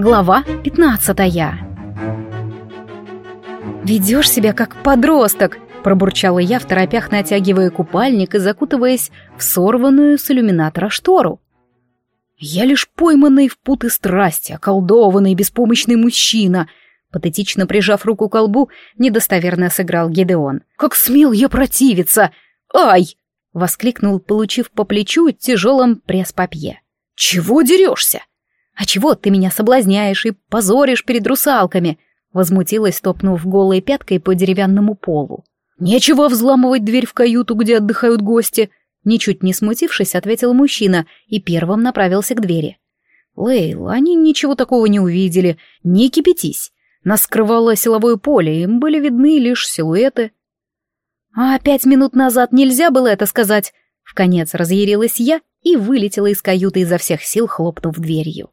Глава 15 «Ведешь себя как подросток», — пробурчала я в торопях, натягивая купальник и закутываясь в сорванную с иллюминатора штору. «Я лишь пойманный в путы страсти, околдованный беспомощный мужчина», патетично прижав руку к колбу, недостоверно сыграл Гедеон. «Как смел я противиться! Ай!» — воскликнул, получив по плечу тяжелым пресс-папье. «Чего дерешься?» «А чего ты меня соблазняешь и позоришь перед русалками?» Возмутилась, топнув голой пяткой по деревянному полу. «Нечего взламывать дверь в каюту, где отдыхают гости!» Ничуть не смутившись, ответил мужчина и первым направился к двери. «Лейл, они ничего такого не увидели. Не кипятись. Нас скрывало силовое поле, им были видны лишь силуэты». «А пять минут назад нельзя было это сказать?» Вконец разъярилась я и вылетела из каюты изо всех сил, хлопнув дверью.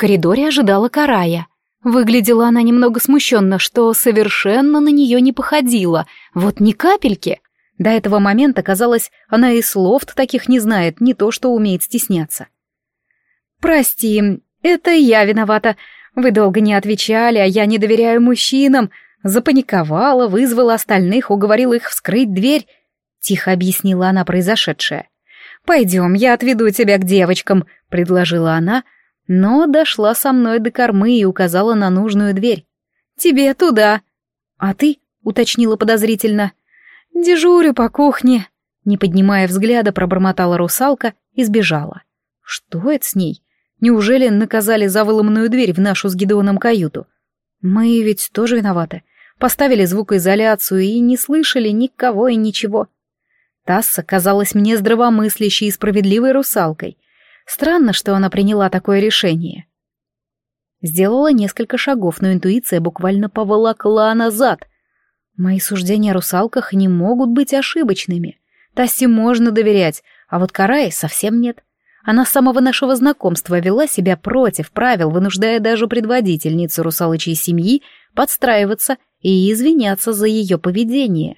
Коридоре ожидала Карая. Выглядела она немного смущенно, что совершенно на нее не походило. Вот ни капельки. До этого момента, казалось, она и слов таких не знает, не то что умеет стесняться. «Прости, это я виновата. Вы долго не отвечали, а я не доверяю мужчинам. Запаниковала, вызвала остальных, уговорила их вскрыть дверь». Тихо объяснила она произошедшее. «Пойдем, я отведу тебя к девочкам», — предложила она, но дошла со мной до кормы и указала на нужную дверь. «Тебе туда». «А ты?» — уточнила подозрительно. «Дежурю по кухне», — не поднимая взгляда, пробормотала русалка и сбежала. «Что это с ней? Неужели наказали за выломанную дверь в нашу с Гидеоном каюту? Мы ведь тоже виноваты. Поставили звукоизоляцию и не слышали никого и ничего». Тасса казалась мне здравомыслящей и справедливой русалкой. Странно, что она приняла такое решение. Сделала несколько шагов, но интуиция буквально поволокла назад. Мои суждения о русалках не могут быть ошибочными. Тассе можно доверять, а вот Карае совсем нет. Она с самого нашего знакомства вела себя против правил, вынуждая даже предводительницу русалочей семьи подстраиваться и извиняться за ее поведение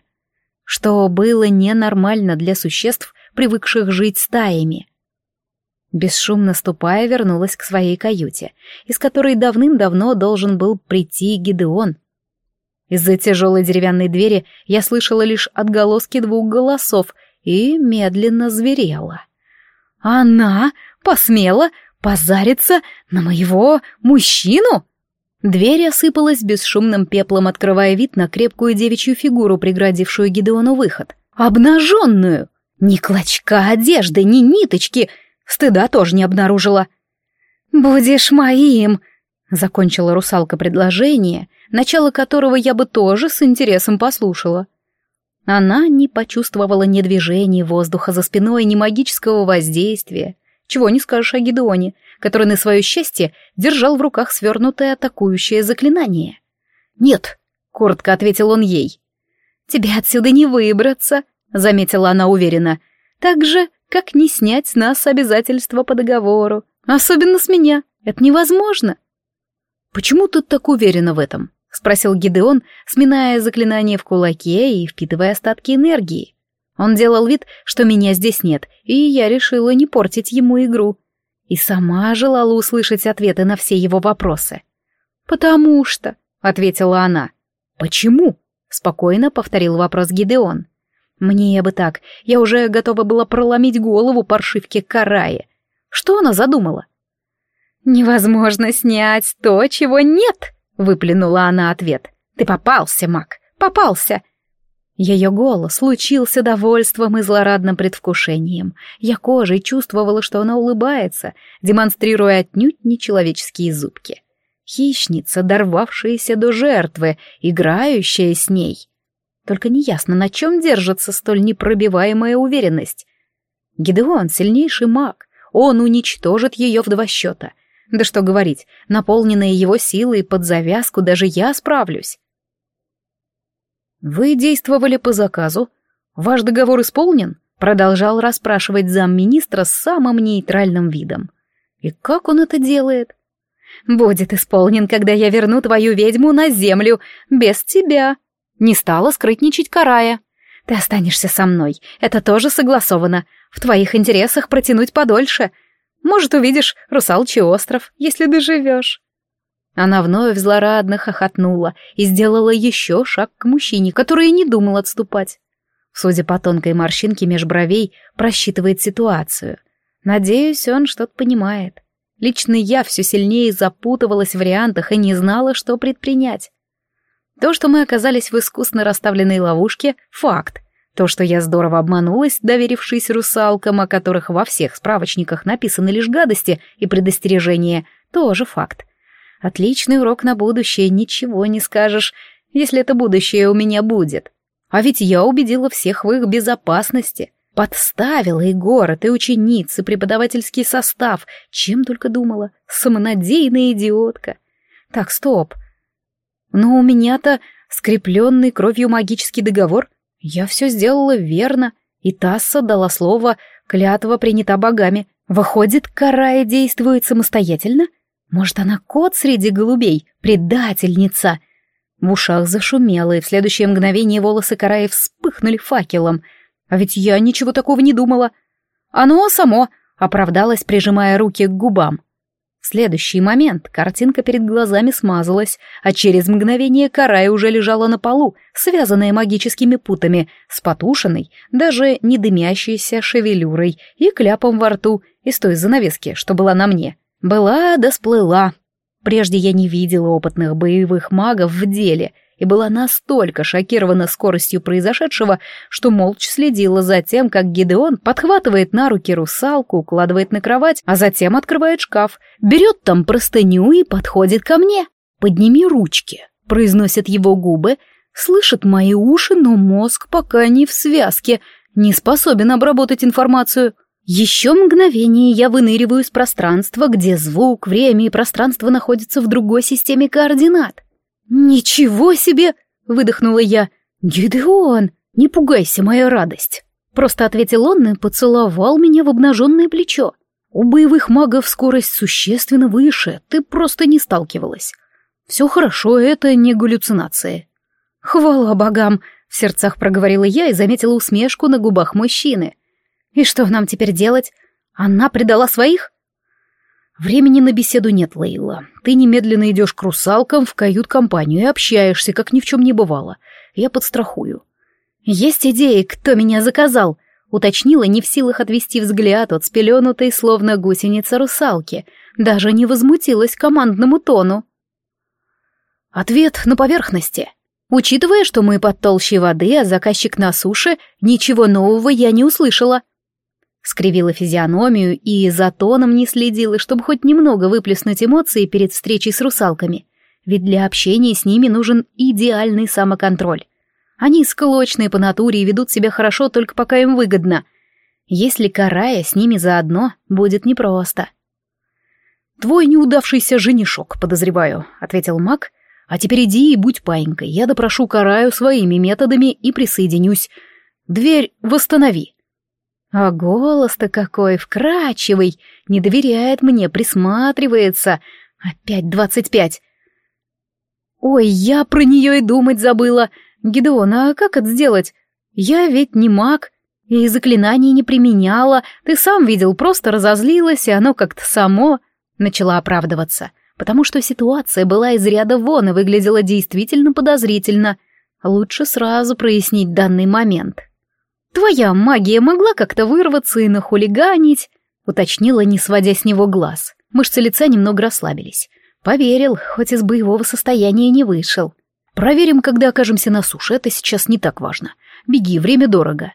что было ненормально для существ, привыкших жить стаями. Бесшумно ступая, вернулась к своей каюте, из которой давным-давно должен был прийти Гидеон. Из-за тяжелой деревянной двери я слышала лишь отголоски двух голосов и медленно зверела. «Она посмела позариться на моего мужчину?» Дверь осыпалась бесшумным пеплом, открывая вид на крепкую девичью фигуру, преградившую Гидеону выход. Обнаженную! Ни клочка одежды, ни ниточки! Стыда тоже не обнаружила. «Будешь моим!» — закончила русалка предложение, начало которого я бы тоже с интересом послушала. Она не почувствовала ни движения воздуха за спиной, ни магического воздействия. Чего не скажешь о Гидеоне, который на свое счастье держал в руках свернутое атакующее заклинание. «Нет», — коротко ответил он ей. «Тебе отсюда не выбраться», — заметила она уверенно. «Так же, как не снять с нас обязательства по договору. Особенно с меня. Это невозможно». «Почему ты так уверена в этом?» — спросил Гидеон, сминая заклинание в кулаке и впитывая остатки энергии. Он делал вид, что меня здесь нет, и я решила не портить ему игру и сама желала услышать ответы на все его вопросы. «Потому что», — ответила она. «Почему?» — спокойно повторил вопрос Гидеон. «Мне бы так, я уже готова была проломить голову паршивке Карае. Что она задумала?» «Невозможно снять то, чего нет», — выплюнула она ответ. «Ты попался, маг, попался. Ее голос лучился довольством и злорадным предвкушением. Я кожей чувствовала, что она улыбается, демонстрируя отнюдь нечеловеческие зубки. Хищница, дорвавшаяся до жертвы, играющая с ней. Только неясно, на чем держится столь непробиваемая уверенность. Гидеон — сильнейший маг, он уничтожит ее в два счета. Да что говорить, наполненная его силой под завязку даже я справлюсь. «Вы действовали по заказу? Ваш договор исполнен?» Продолжал расспрашивать замминистра с самым нейтральным видом. «И как он это делает?» «Будет исполнен, когда я верну твою ведьму на землю, без тебя!» Не стала скрытничать Карая. «Ты останешься со мной, это тоже согласовано. В твоих интересах протянуть подольше. Может, увидишь русалчий остров, если доживешь». Она вновь злорадно хохотнула и сделала еще шаг к мужчине, который не думал отступать. Судя по тонкой морщинке меж бровей, просчитывает ситуацию. Надеюсь, он что-то понимает. Лично я все сильнее запутывалась в вариантах и не знала, что предпринять. То, что мы оказались в искусно расставленной ловушке — факт. То, что я здорово обманулась, доверившись русалкам, о которых во всех справочниках написаны лишь гадости и предостережения, тоже факт. Отличный урок на будущее, ничего не скажешь, если это будущее у меня будет. А ведь я убедила всех в их безопасности. Подставила и город, и учениц, и преподавательский состав. Чем только думала. Самонадеянная идиотка. Так, стоп. Но у меня-то скрепленный кровью магический договор. Я все сделала верно. И Тасса дала слово, клятва принята богами. Выходит, Карая действует самостоятельно? — может, она кот среди голубей, предательница? В ушах зашумело, и в следующее мгновение волосы Караи вспыхнули факелом. А ведь я ничего такого не думала. Оно само оправдалось, прижимая руки к губам. В следующий момент картинка перед глазами смазалась, а через мгновение Карая уже лежала на полу, связанная магическими путами, с потушенной, даже не дымящейся шевелюрой и кляпом во рту из той занавески, что была на мне. Была да сплыла. Прежде я не видела опытных боевых магов в деле и была настолько шокирована скоростью произошедшего, что молча следила за тем, как Гидеон подхватывает на руки русалку, укладывает на кровать, а затем открывает шкаф, берет там простыню и подходит ко мне. «Подними ручки», — произносят его губы, слышат мои уши, но мозг пока не в связке, не способен обработать информацию. Еще мгновение я выныриваю из пространства, где звук, время и пространство находятся в другой системе координат. «Ничего себе!» — выдохнула я. «Гидеон, не пугайся, моя радость!» Просто ответил он и поцеловал меня в обнаженное плечо. У боевых магов скорость существенно выше, ты просто не сталкивалась. Все хорошо, это не галлюцинации. «Хвала богам!» — в сердцах проговорила я и заметила усмешку на губах мужчины — и что нам теперь делать? Она предала своих? Времени на беседу нет, Лейла. Ты немедленно идешь к русалкам в кают-компанию и общаешься, как ни в чем не бывало. Я подстрахую. Есть идеи, кто меня заказал? Уточнила, не в силах отвести взгляд от спеленутой, словно гусеница русалки. Даже не возмутилась командному тону. Ответ на поверхности. Учитывая, что мы под толщей воды, а заказчик на суше, ничего нового я не услышала. Скривила физиономию и за тоном не следила, чтобы хоть немного выплеснуть эмоции перед встречей с русалками. Ведь для общения с ними нужен идеальный самоконтроль. Они склочные по натуре и ведут себя хорошо только пока им выгодно. Если карая с ними заодно, будет непросто. «Твой неудавшийся женишок, подозреваю», — ответил маг. «А теперь иди и будь паинькой. Я допрошу караю своими методами и присоединюсь. Дверь восстанови». А голос-то какой вкрадчивый, не доверяет мне, присматривается. Опять двадцать пять. Ой, я про нее и думать забыла. Гидеон, а как это сделать? Я ведь не маг, и заклинаний не применяла. Ты сам видел, просто разозлилась, и оно как-то само начала оправдываться, потому что ситуация была из ряда вон и выглядела действительно подозрительно. Лучше сразу прояснить данный момент. — «Твоя магия могла как-то вырваться и нахулиганить», — уточнила, не сводя с него глаз. Мышцы лица немного расслабились. Поверил, хоть из боевого состояния не вышел. «Проверим, когда окажемся на суше, это сейчас не так важно. Беги, время дорого».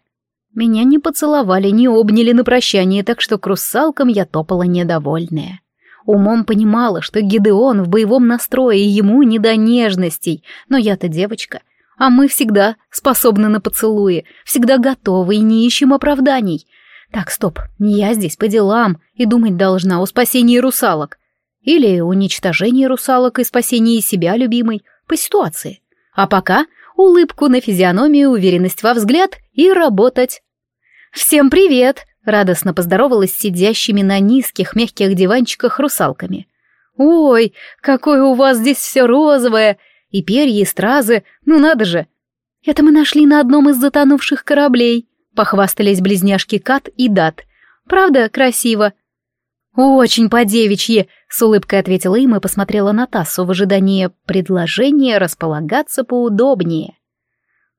Меня не поцеловали, не обняли на прощание, так что к русалкам я топала недовольная. Умом понимала, что Гидеон в боевом настрое, и ему не до нежностей, но я-то девочка, а мы всегда способны на поцелуи, всегда готовы и не ищем оправданий. Так, стоп, не я здесь по делам и думать должна о спасении русалок. Или уничтожении русалок и спасении себя любимой, по ситуации. А пока улыбку на физиономию, уверенность во взгляд и работать. «Всем привет!» — радостно поздоровалась с сидящими на низких мягких диванчиках русалками. «Ой, какое у вас здесь все розовое! И перья, и стразы, ну надо же. Это мы нашли на одном из затонувших кораблей, похвастались близняшки Кат и Дат. Правда, красиво? «Очень по-девичьи», — с улыбкой ответила им и посмотрела на Тассу в ожидании предложения располагаться поудобнее.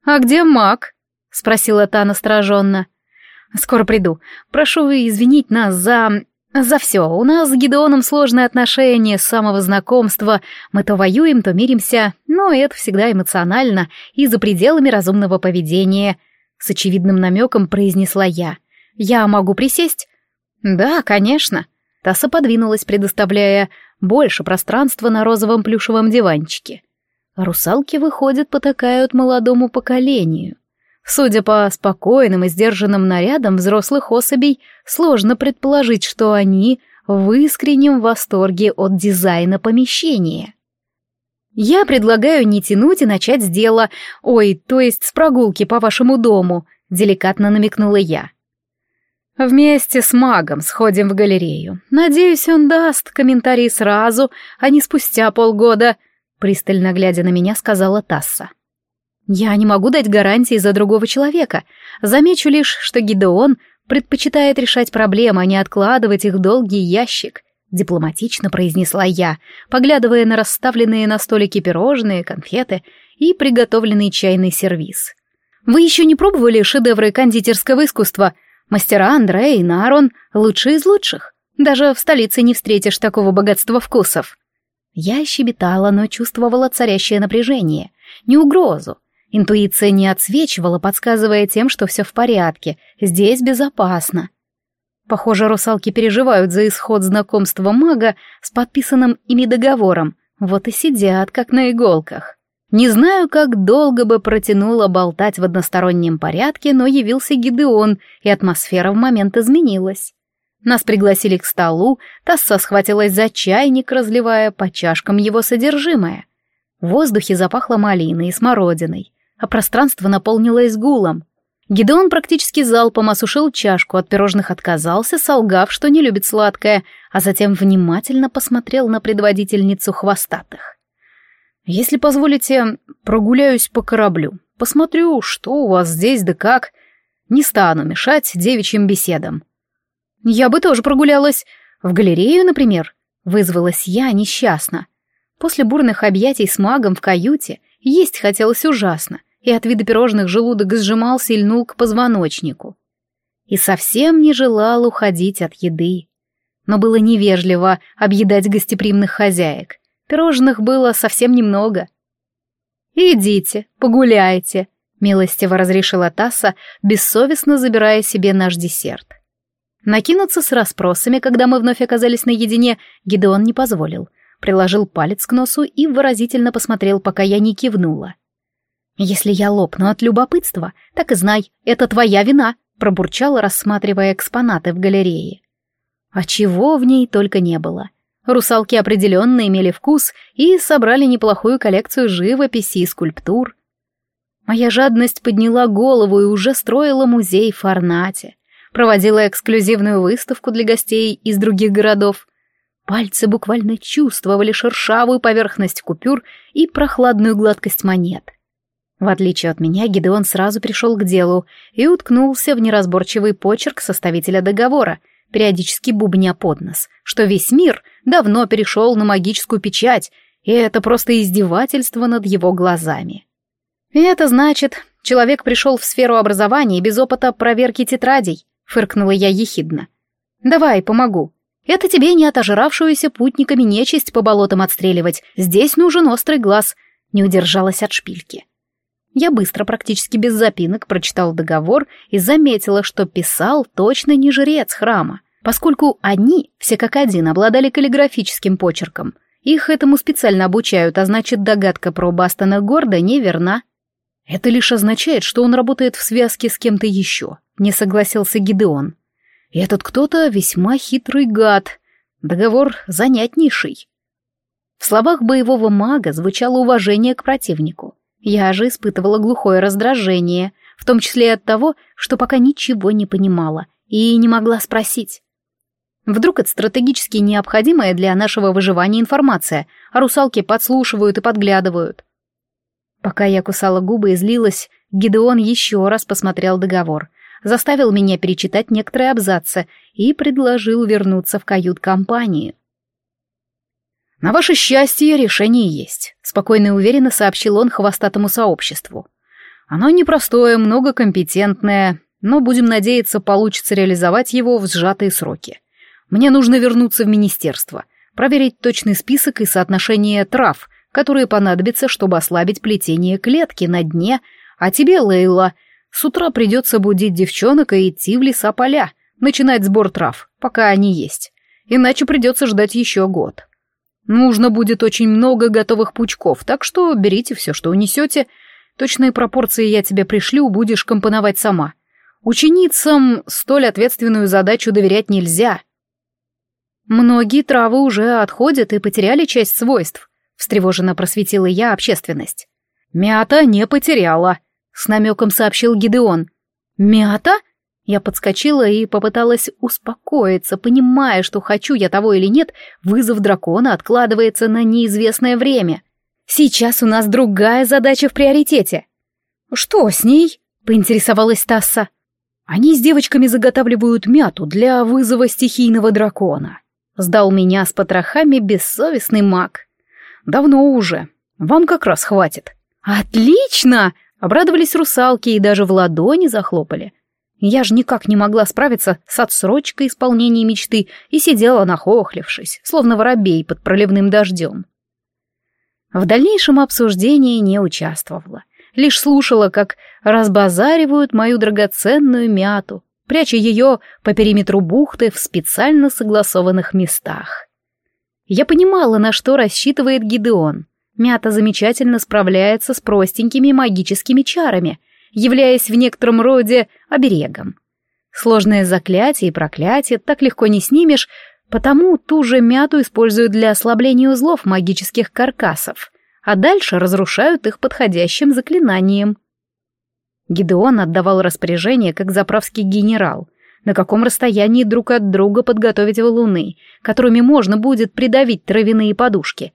«А где маг?» — спросила та настороженно. «Скоро приду. Прошу вы извинить нас за... за все. У нас с Гидеоном сложные отношения с самого знакомства. Мы то воюем, то миримся, но это всегда эмоционально и за пределами разумного поведения», — с очевидным намеком произнесла я. «Я могу присесть?» «Да, конечно». Тасса подвинулась, предоставляя больше пространства на розовом плюшевом диванчике. Русалки, выходят, потакают молодому поколению. Судя по спокойным и сдержанным нарядам взрослых особей, сложно предположить, что они в искреннем восторге от дизайна помещения. «Я предлагаю не тянуть и начать с дела, ой, то есть с прогулки по вашему дому», — деликатно намекнула я. «Вместе с магом сходим в галерею. Надеюсь, он даст комментарий сразу, а не спустя полгода», — пристально глядя на меня, сказала Тасса. Я не могу дать гарантии за другого человека. Замечу лишь, что Гидеон предпочитает решать проблемы, а не откладывать их в долгий ящик. Дипломатично произнесла я, поглядывая на расставленные на столике пирожные, конфеты и приготовленный чайный сервиз. «Вы еще не пробовали шедевры кондитерского искусства? Мастера Андре и Нарон — лучшие из лучших. Даже в столице не встретишь такого богатства вкусов». Я щебетала, но чувствовала царящее напряжение, не угрозу, Интуиция не отсвечивала, подсказывая тем, что все в порядке, здесь безопасно. Похоже, русалки переживают за исход знакомства мага с подписанным ими договором, вот и сидят, как на иголках. Не знаю, как долго бы протянуло болтать в одностороннем порядке, но явился Гидеон, и атмосфера в момент изменилась. Нас пригласили к столу, Тасса схватилась за чайник, разливая по чашкам его содержимое. В воздухе запахло малиной и смородиной а пространство наполнилось гулом. Гидеон практически залпом осушил чашку, от пирожных отказался, солгав, что не любит сладкое, а затем внимательно посмотрел на предводительницу хвостатых. «Если позволите, прогуляюсь по кораблю, посмотрю, что у вас здесь да как. Не стану мешать девичьим беседам». «Я бы тоже прогулялась. В галерею, например», — вызвалась я несчастно. После бурных объятий с магом в каюте есть хотелось ужасно, и от вида пирожных желудок сжимался и льнул к позвоночнику. И совсем не желал уходить от еды. Но было невежливо объедать гостеприимных хозяек. Пирожных было совсем немного. «Идите, погуляйте», — милостиво разрешила Тасса, бессовестно забирая себе наш десерт. Накинуться с расспросами, когда мы вновь оказались наедине, Гидеон не позволил. Приложил палец к носу и выразительно посмотрел, пока я не кивнула. «Если я лопну от любопытства, так и знай, это твоя вина», пробурчала, рассматривая экспонаты в галерее. А чего в ней только не было. Русалки определенно имели вкус и собрали неплохую коллекцию живописи и скульптур. Моя жадность подняла голову и уже строила музей в Фарнате, проводила эксклюзивную выставку для гостей из других городов. Пальцы буквально чувствовали шершавую поверхность купюр и прохладную гладкость монет. В отличие от меня, Гидеон сразу пришел к делу и уткнулся в неразборчивый почерк составителя договора, периодически бубня под нос, что весь мир давно перешел на магическую печать, и это просто издевательство над его глазами. И это значит, человек пришел в сферу образования без опыта проверки тетрадей, фыркнула я ехидно. Давай, помогу. Это тебе не отожравшуюся путниками нечисть по болотам отстреливать, здесь нужен острый глаз, не удержалась от шпильки. Я быстро, практически без запинок, прочитал договор и заметила, что писал точно не жрец храма, поскольку они, все как один, обладали каллиграфическим почерком. Их этому специально обучают, а значит, догадка про Бастона Горда неверна. Это лишь означает, что он работает в связке с кем-то еще, не согласился Гидеон. И этот кто-то весьма хитрый гад. Договор занятнейший. В словах боевого мага звучало уважение к противнику. Я же испытывала глухое раздражение, в том числе и от того, что пока ничего не понимала и не могла спросить. Вдруг это стратегически необходимая для нашего выживания информация, а русалки подслушивают и подглядывают. Пока я кусала губы и злилась, Гидеон еще раз посмотрел договор, заставил меня перечитать некоторые абзацы и предложил вернуться в кают-компанию. «На ваше счастье решение есть», — спокойно и уверенно сообщил он хвостатому сообществу. «Оно непростое, многокомпетентное, но, будем надеяться, получится реализовать его в сжатые сроки. Мне нужно вернуться в министерство, проверить точный список и соотношение трав, которые понадобятся, чтобы ослабить плетение клетки на дне, а тебе, Лейла, с утра придется будить девчонок и идти в леса поля, начинать сбор трав, пока они есть. Иначе придется ждать еще год. Нужно будет очень много готовых пучков, так что берите все, что унесете. Точные пропорции я тебе пришлю, будешь компоновать сама. Ученицам столь ответственную задачу доверять нельзя. Многие травы уже отходят и потеряли часть свойств, встревоженно просветила я общественность. Мята не потеряла, с намеком сообщил Гидеон. Мята? Я подскочила и попыталась успокоиться, понимая, что хочу я того или нет, вызов дракона откладывается на неизвестное время. Сейчас у нас другая задача в приоритете. Что с ней? поинтересовалась Тасса. Они с девочками заготавливают мяту для вызова стихийного дракона. Сдал меня с потрохами бессовестный маг. Давно уже. Вам как раз хватит. Отлично! Обрадовались русалки и даже в ладони захлопали. Я же никак не могла справиться с отсрочкой исполнения мечты и сидела нахохлившись, словно воробей под проливным дождем. В дальнейшем обсуждении не участвовала, лишь слушала, как разбазаривают мою драгоценную мяту, пряча ее по периметру бухты в специально согласованных местах. Я понимала, на что рассчитывает Гидеон. Мята замечательно справляется с простенькими магическими чарами — являясь в некотором роде оберегом. Сложное заклятие и проклятие так легко не снимешь, потому ту же мяту используют для ослабления узлов магических каркасов, а дальше разрушают их подходящим заклинанием. Гидеон отдавал распоряжение как заправский генерал, на каком расстоянии друг от друга подготовить валуны, которыми можно будет придавить травяные подушки,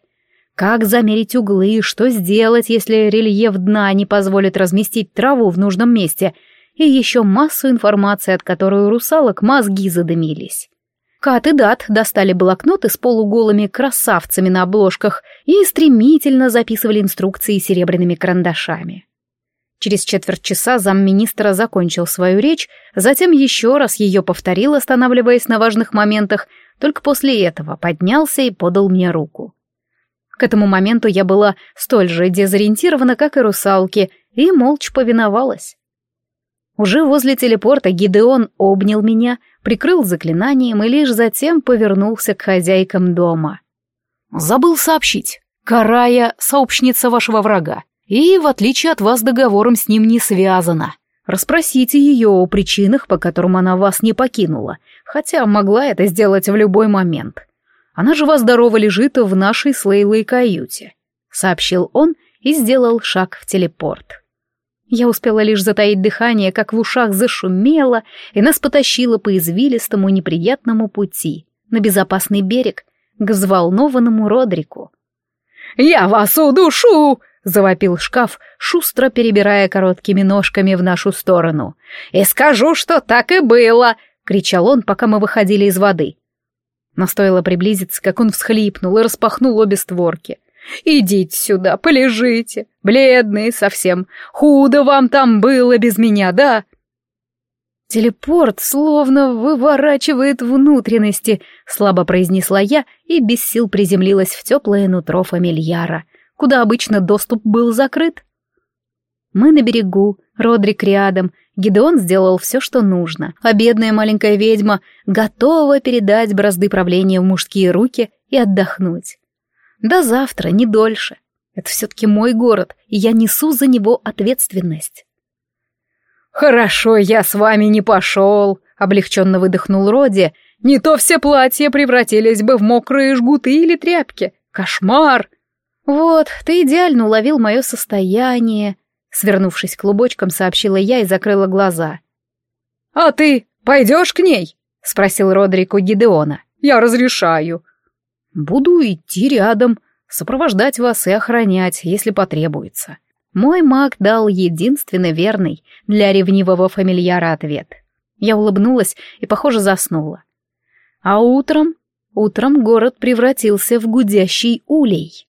как замерить углы, что сделать, если рельеф дна не позволит разместить траву в нужном месте, и еще массу информации, от которой у русалок мозги задымились. Кат и Дат достали блокноты с полуголыми красавцами на обложках и стремительно записывали инструкции серебряными карандашами. Через четверть часа замминистра закончил свою речь, затем еще раз ее повторил, останавливаясь на важных моментах, только после этого поднялся и подал мне руку. К этому моменту я была столь же дезориентирована, как и русалки, и молча повиновалась. Уже возле телепорта Гидеон обнял меня, прикрыл заклинанием и лишь затем повернулся к хозяйкам дома. «Забыл сообщить. Карая — сообщница вашего врага, и, в отличие от вас, договором с ним не связана. Расспросите ее о причинах, по которым она вас не покинула, хотя могла это сделать в любой момент. Она жива-здорова лежит в нашей с Лейлой каюте», — сообщил он и сделал шаг в телепорт. Я успела лишь затаить дыхание, как в ушах зашумело, и нас потащило по извилистому неприятному пути на безопасный берег к взволнованному Родрику. «Я вас удушу!» — завопил шкаф, шустро перебирая короткими ножками в нашу сторону. «И скажу, что так и было!» — кричал он, пока мы выходили из воды. Но стоило приблизиться, как он всхлипнул и распахнул обе створки. «Идите сюда, полежите, бледные совсем. Худо вам там было без меня, да?» «Телепорт словно выворачивает внутренности», — слабо произнесла я и без сил приземлилась в теплое нутро фамильяра, куда обычно доступ был закрыт. Мы на берегу, Родрик рядом, Гидеон сделал все, что нужно, а бедная маленькая ведьма готова передать бразды правления в мужские руки и отдохнуть. До завтра, не дольше. Это все-таки мой город, и я несу за него ответственность. «Хорошо, я с вами не пошел», — облегченно выдохнул Роди. «Не то все платья превратились бы в мокрые жгуты или тряпки. Кошмар!» «Вот, ты идеально уловил мое состояние», Свернувшись клубочком, сообщила я и закрыла глаза. «А ты пойдешь к ней?» — спросил Родрик у Гидеона. «Я разрешаю». «Буду идти рядом, сопровождать вас и охранять, если потребуется». Мой маг дал единственно верный для ревнивого фамильяра ответ — Я улыбнулась и, похоже, заснула. А утром... Утром город превратился в гудящий улей.